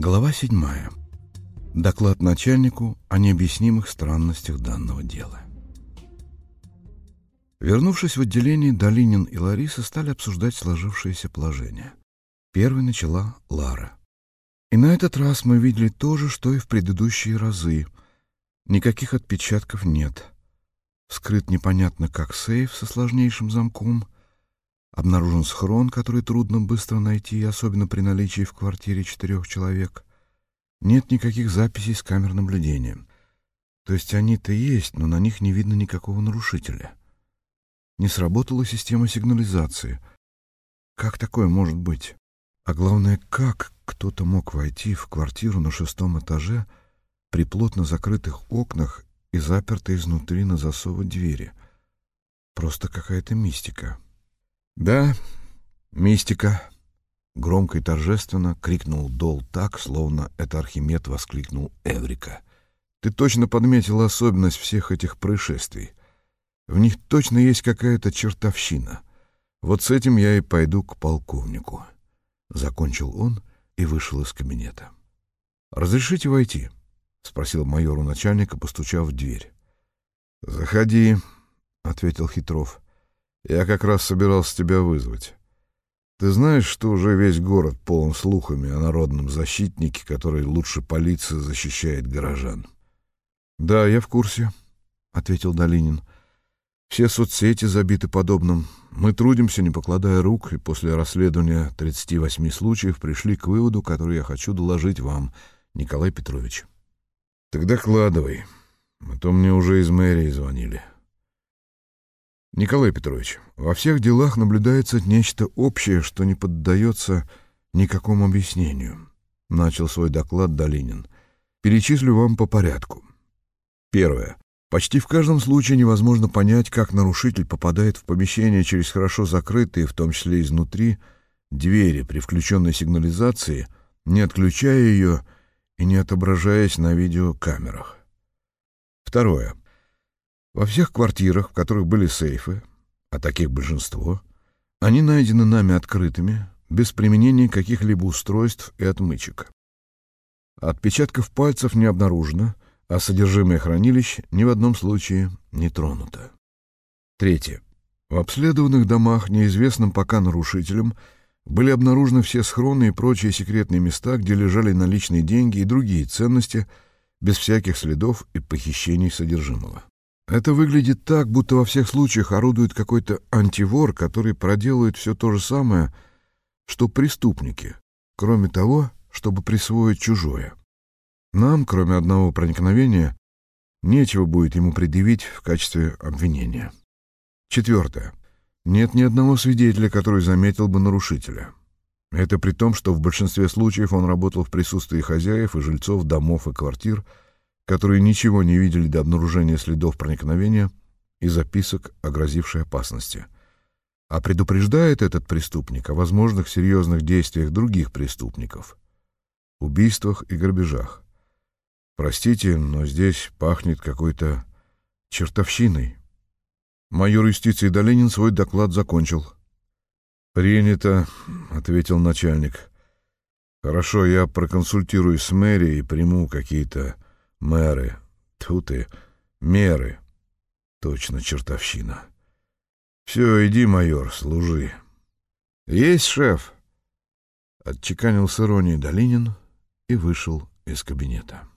Глава седьмая. Доклад начальнику о необъяснимых странностях данного дела. Вернувшись в отделение, Долинин и Лариса стали обсуждать сложившееся положение. Первой начала Лара. И на этот раз мы видели то же, что и в предыдущие разы. Никаких отпечатков нет. Вскрыт непонятно как сейф со сложнейшим замком. Обнаружен схрон, который трудно быстро найти, особенно при наличии в квартире четырех человек. Нет никаких записей с камер наблюдения. То есть они-то есть, но на них не видно никакого нарушителя. Не сработала система сигнализации. Как такое может быть? А главное, как кто-то мог войти в квартиру на шестом этаже при плотно закрытых окнах и запертой изнутри на засовы двери? Просто какая-то мистика. Да, мистика. Громко и торжественно крикнул Дол так, словно это Архимед воскликнул Эврика. Ты точно подметил особенность всех этих происшествий. В них точно есть какая-то чертовщина. Вот с этим я и пойду к полковнику. Закончил он и вышел из кабинета. «Разрешите войти?» — спросил майор у начальника, постучав в дверь. «Заходи», — ответил Хитров. «Я как раз собирался тебя вызвать. Ты знаешь, что уже весь город полон слухами о народном защитнике, который лучше полиции защищает горожан?» «Да, я в курсе», — ответил Долинин. Все соцсети забиты подобным. Мы трудимся, не покладая рук, и после расследования 38 случаев пришли к выводу, который я хочу доложить вам, Николай Петрович. Тогда кладывай, а то мне уже из мэрии звонили. Николай Петрович, во всех делах наблюдается нечто общее, что не поддается никакому объяснению. Начал свой доклад Долинин. Перечислю вам по порядку. Первое. Почти в каждом случае невозможно понять, как нарушитель попадает в помещение через хорошо закрытые, в том числе изнутри, двери при включенной сигнализации, не отключая ее и не отображаясь на видеокамерах. Второе. Во всех квартирах, в которых были сейфы, а таких большинство, они найдены нами открытыми, без применения каких-либо устройств и отмычек. Отпечатков пальцев не обнаружено — а содержимое хранилищ ни в одном случае не тронуто. Третье. В обследованных домах неизвестным пока нарушителям были обнаружены все схроны и прочие секретные места, где лежали наличные деньги и другие ценности, без всяких следов и похищений содержимого. Это выглядит так, будто во всех случаях орудует какой-то антивор, который проделывает все то же самое, что преступники, кроме того, чтобы присвоить чужое. Нам, кроме одного проникновения, нечего будет ему предъявить в качестве обвинения. Четвертое. Нет ни одного свидетеля, который заметил бы нарушителя. Это при том, что в большинстве случаев он работал в присутствии хозяев и жильцов домов и квартир, которые ничего не видели до обнаружения следов проникновения и записок о грозившей опасности. А предупреждает этот преступник о возможных серьезных действиях других преступников, убийствах и грабежах. Простите, но здесь пахнет какой-то чертовщиной. Майор юстиции Долинин свой доклад закончил. «Принято», — ответил начальник. «Хорошо, я проконсультируюсь с мэрией и приму какие-то мэры. Тут и меры. Точно чертовщина. Все, иди, майор, служи». «Есть, шеф», — отчеканил с иронией Долинин и вышел из кабинета.